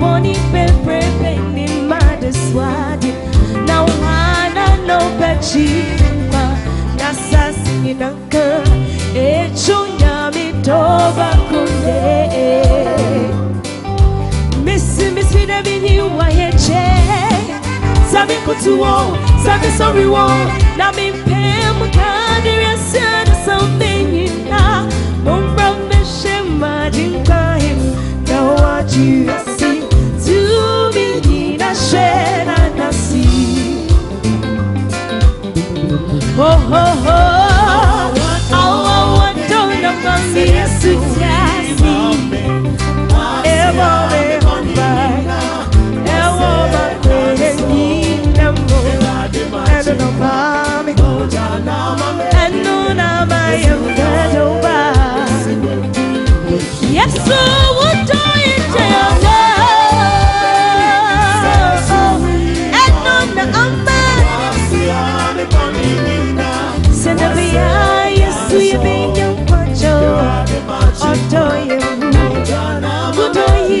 Boni pepe ni mad swadi na wana no pechima na sasi ninanka echunya mitoba kunde Missy Missy de bini wa yeche Sabi kutuo Sabi sorry wo Na mi asana something na majinka him Na waji asi Tu mi na shena nasi Ho ho ho Awa wadona mami yesu jasi Ewo me homba Ewo ma kwe nyina mo Eno no mami Eno na maya mkadoba Yesu wuto ite Otoye, Udoye,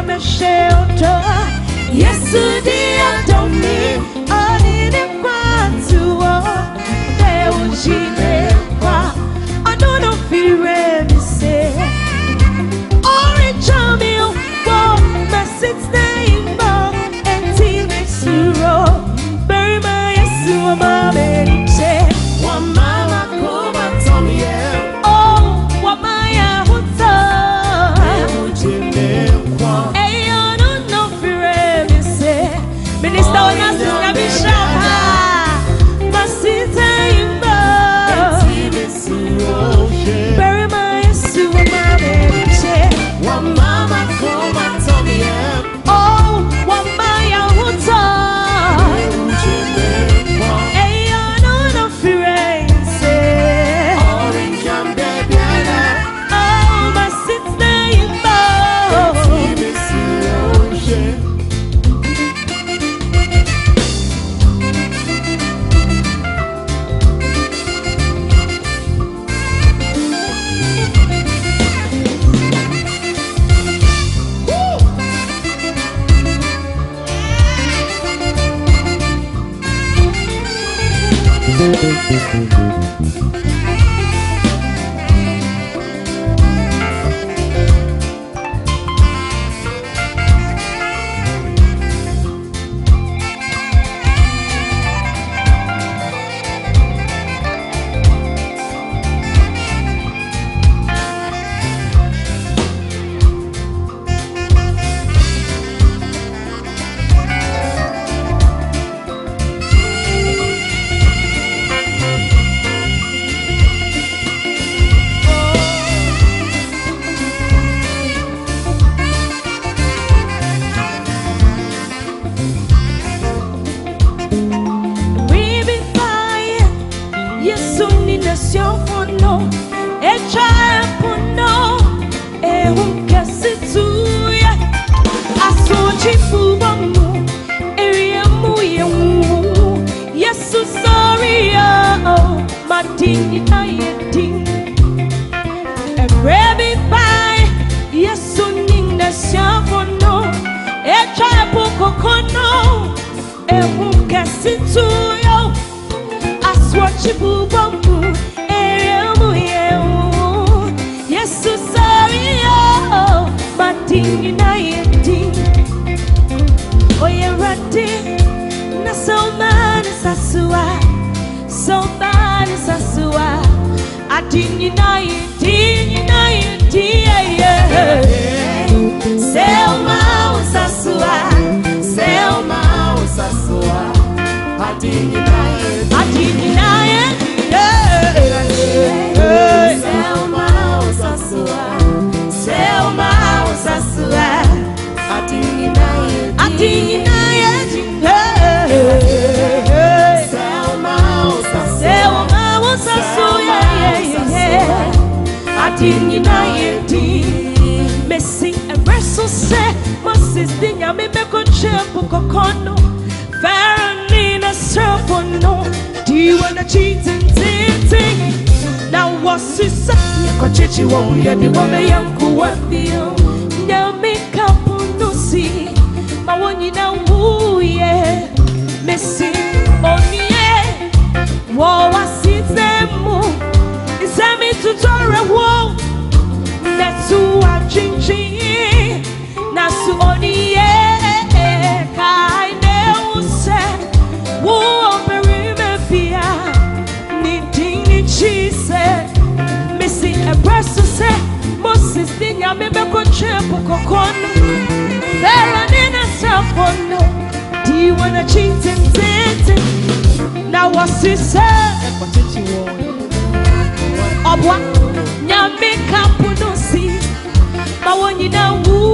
amesheondoa. Yesu ndiye ataumivu de nyame bɛkɔkyerɛ po kɔkɔ no fɛro ne nasrɛfo no diwɔ n'akyi tententen na wɔsesa yɛkɔkyekye wɔn yɛde wɔbɛyɛ nkowa bio nyame ka po no si ma wɔn nyinaa wuyɛ mesi onie wɔ w'asitɛ mu nsɛm tutɔre wo. Nesu achinchin nasu oniye ne use wo meri me fia chise missy a breast se Moses din ya me be ko chepo kokon Sarah ni na safono do you wanna cheat and sit now what you want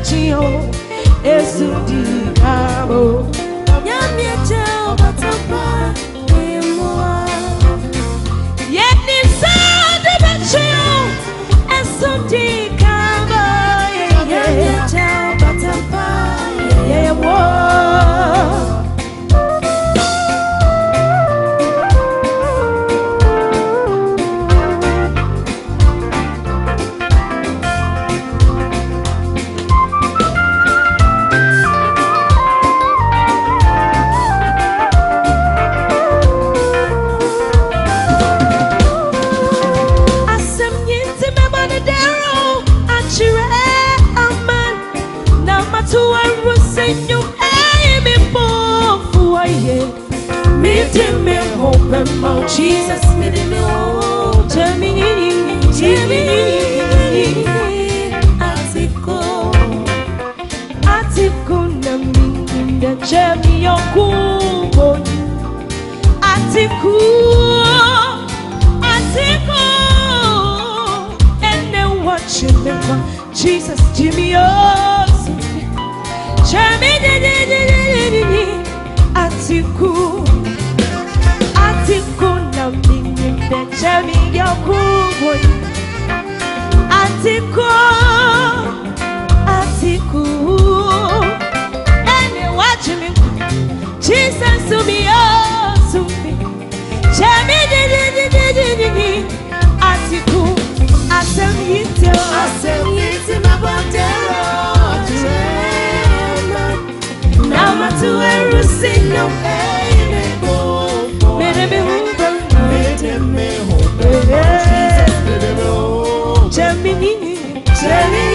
ti de amor. jẹ́ mi ọkú òyìn àti kú àti kú ẹnẹ́wà jìnnìwà Jesus jí mi ọ̀sùn jẹ́ mi dídídídídídí àti kú àti kú náà mi níbẹ̀ jẹ́ mi ọkú òyìn Atiku. sumi oh di di di di di o Mene me Mene me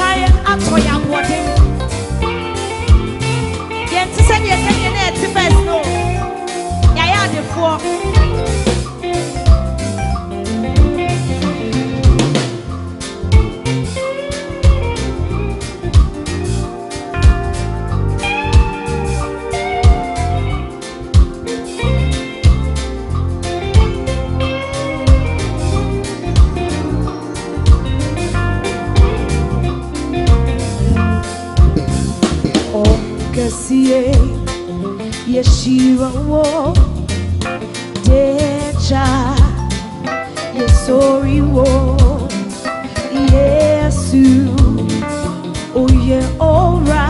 agyae atɔ yɛ ahoɔden yɛnte sɛdeɛ sɛdeɛ na yɛte bɛs no. Yɛayɛ adefoɔ Yeshua yeshira wo decha yesori wo yesu oye ora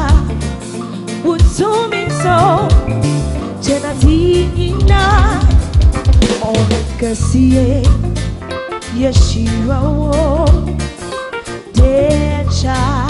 utumiso chenatinina onekasiye Yeshua wo decha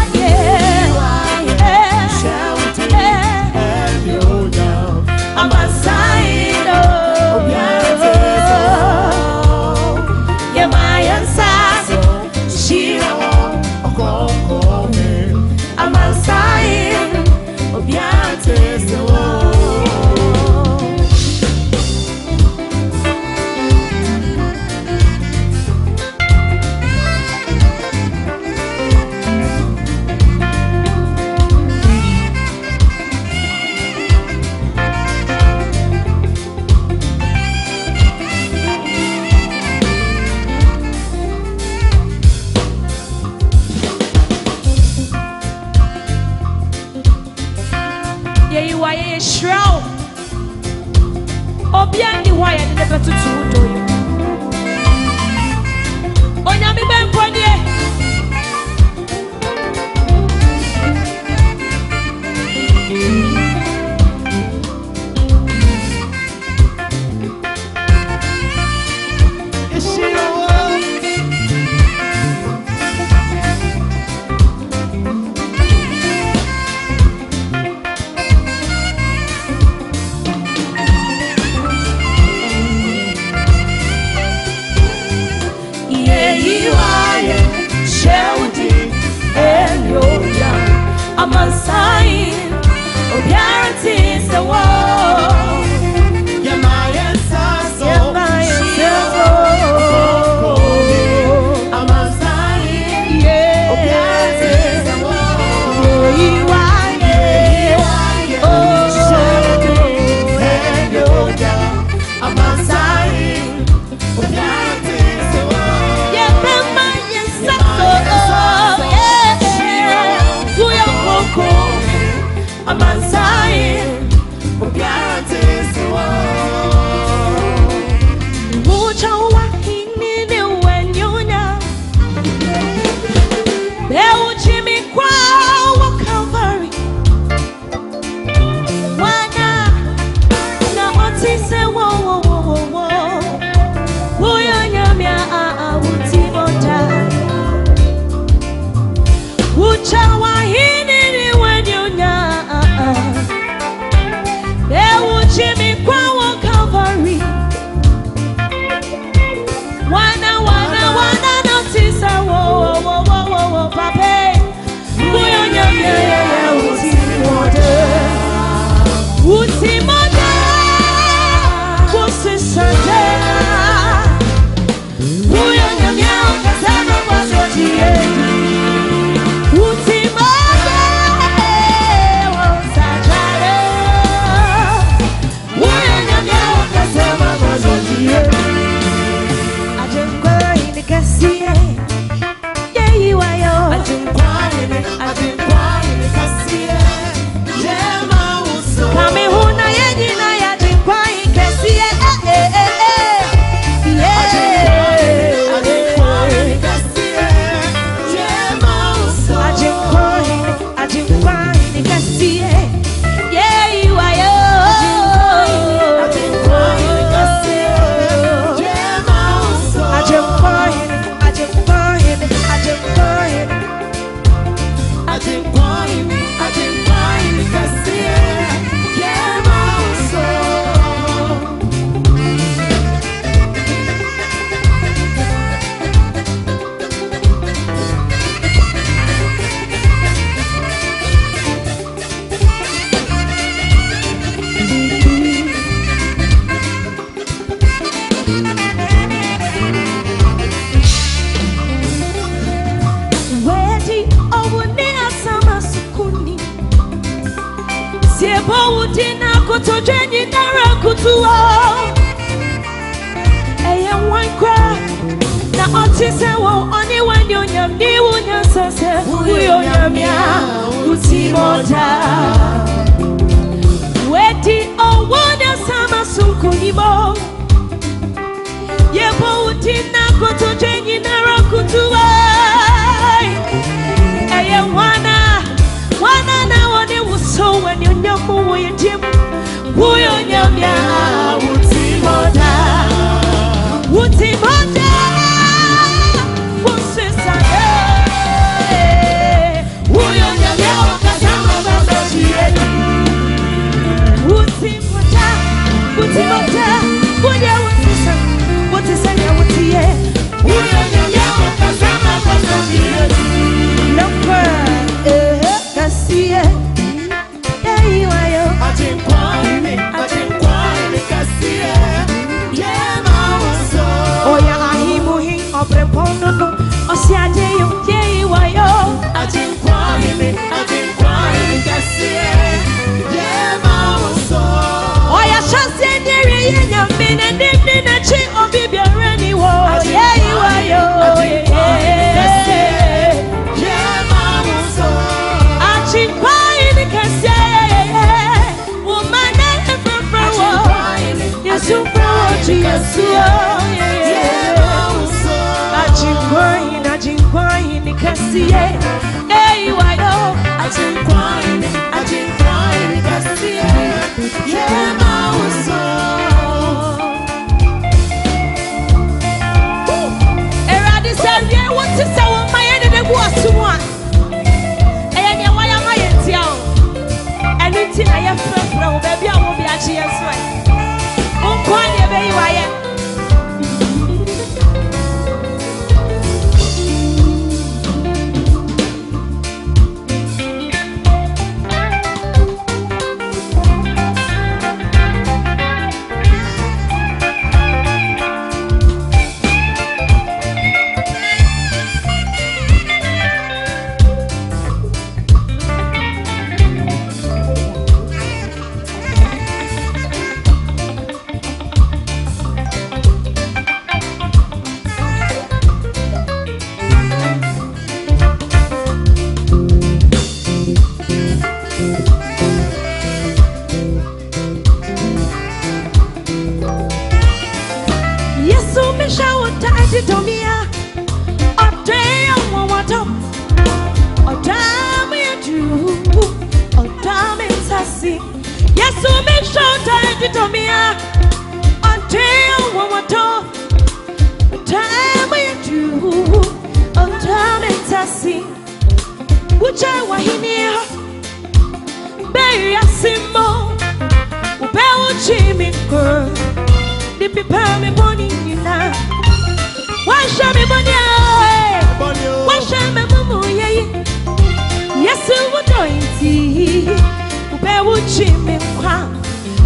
mekyerɛ wo obiara nni hɔ a to do bɛtoto wo dɔ yi pro wo ta adidɔmea ɔdɔ yɛ nwɔwɔdɔ ɔdɔ me yɛ duu ɔdɔ me nsase yesu mehyɛ wo ta adidɔmea ɔdɔ yɛ nwɔwɔdɔ ɔdɔ me yɛ duu ɔdɔ me nsase wogyɛ wahene hɔ bɛyɛ ase mmɔ wobɛwo kyi me nkɔɔ de pipa me boni Why me money? Why me mumu ye? Yes, you would know it. Where would she be?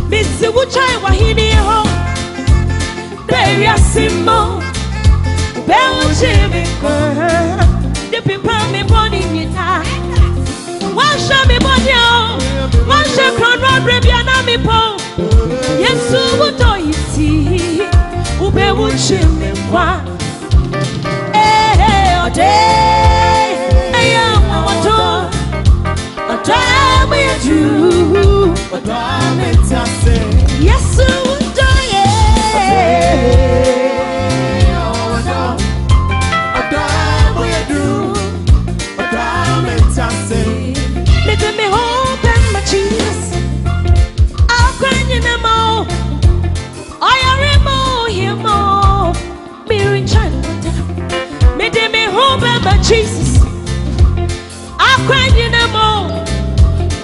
Miss the Wuchai Wahini home. There you are, Simon. Where would? The me money. Crown robbery be an army pole? Yes, you would know Time it's time. Mede me ho bɛma jesus. Akwa nyina ma o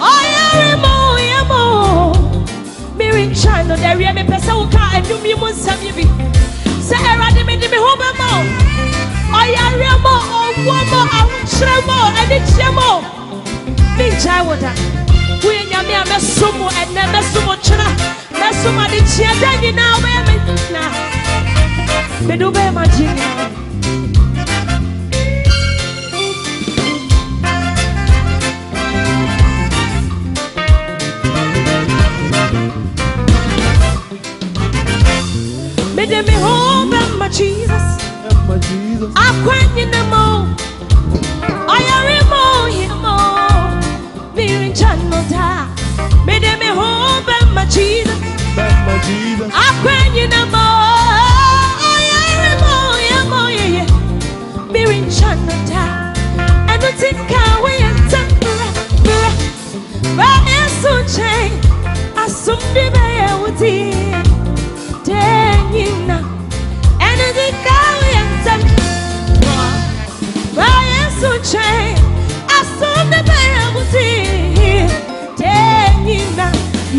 ɔyare ma o hie ma o merenkya no da wie mepɛ sɛ woka anum yi mu nsɛm yi bi. Sɛ awurade mede me ho bɛma o ɔyare ma o ɔwɔ ma o ahokyerɛ ma o anigyeɛ ma o mengyae wo da woyɛ nyame a mɛsom wo ɛnɛ mɛsom wo kyerɛ mɛsom ade kyea da nyinaa wobɛyɛ me na. Mede wobɛyɛ magye de me home, Emma Jesus. Emma Jesus. I quit in the moon. I am in moon, me in Chanota. Me de me home, Emma my Jesus. I quit in the moon.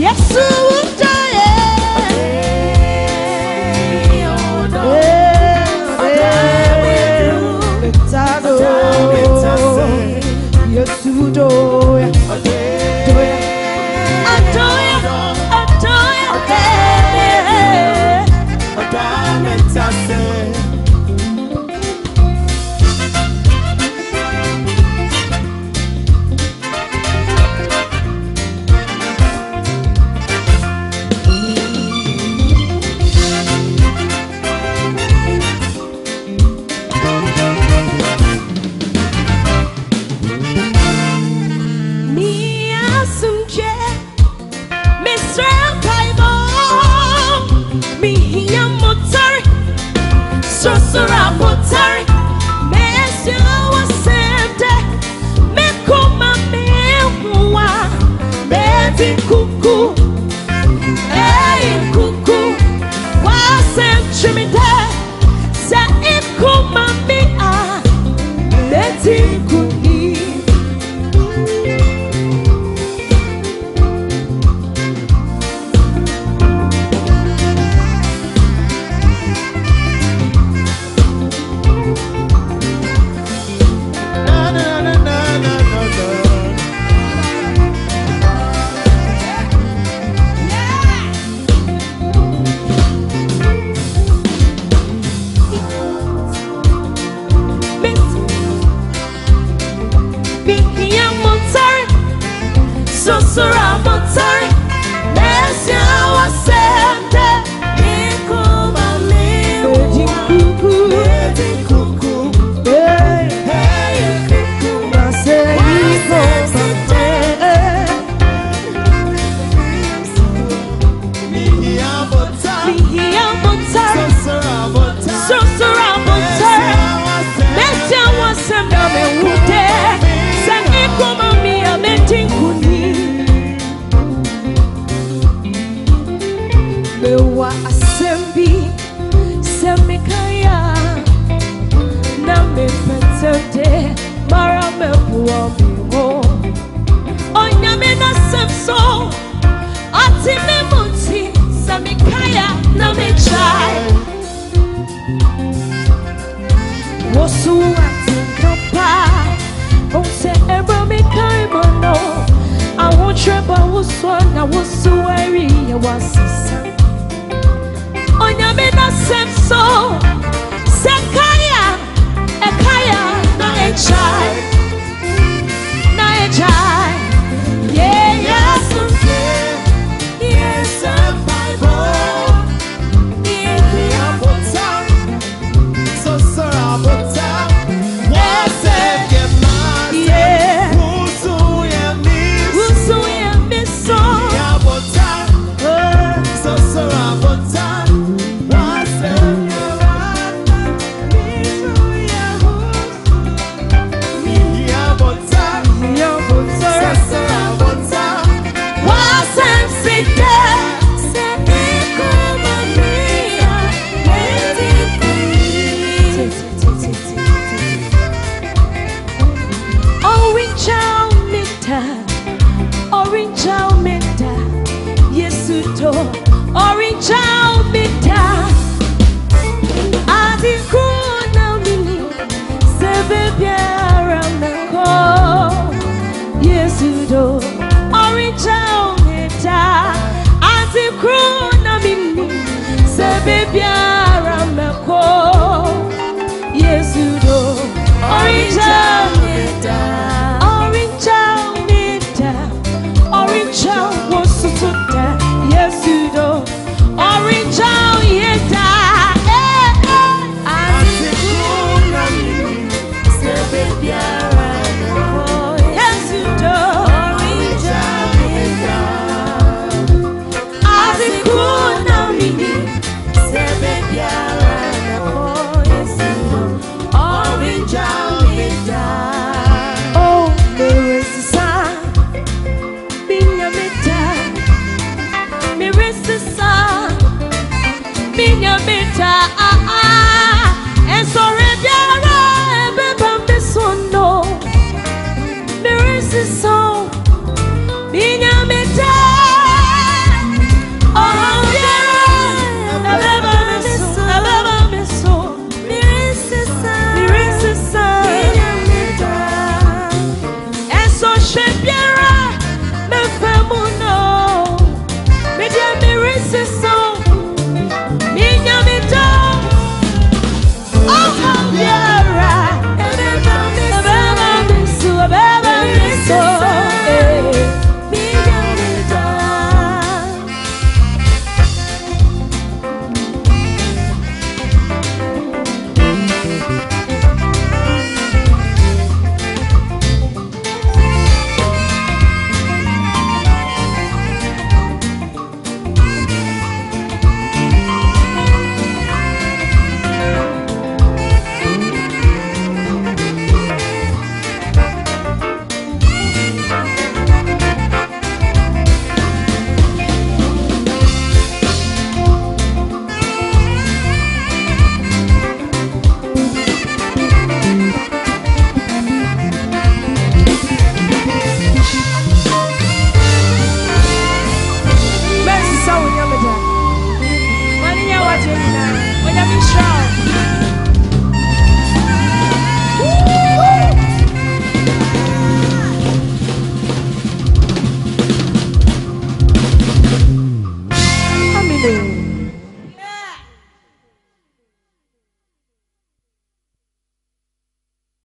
Yesu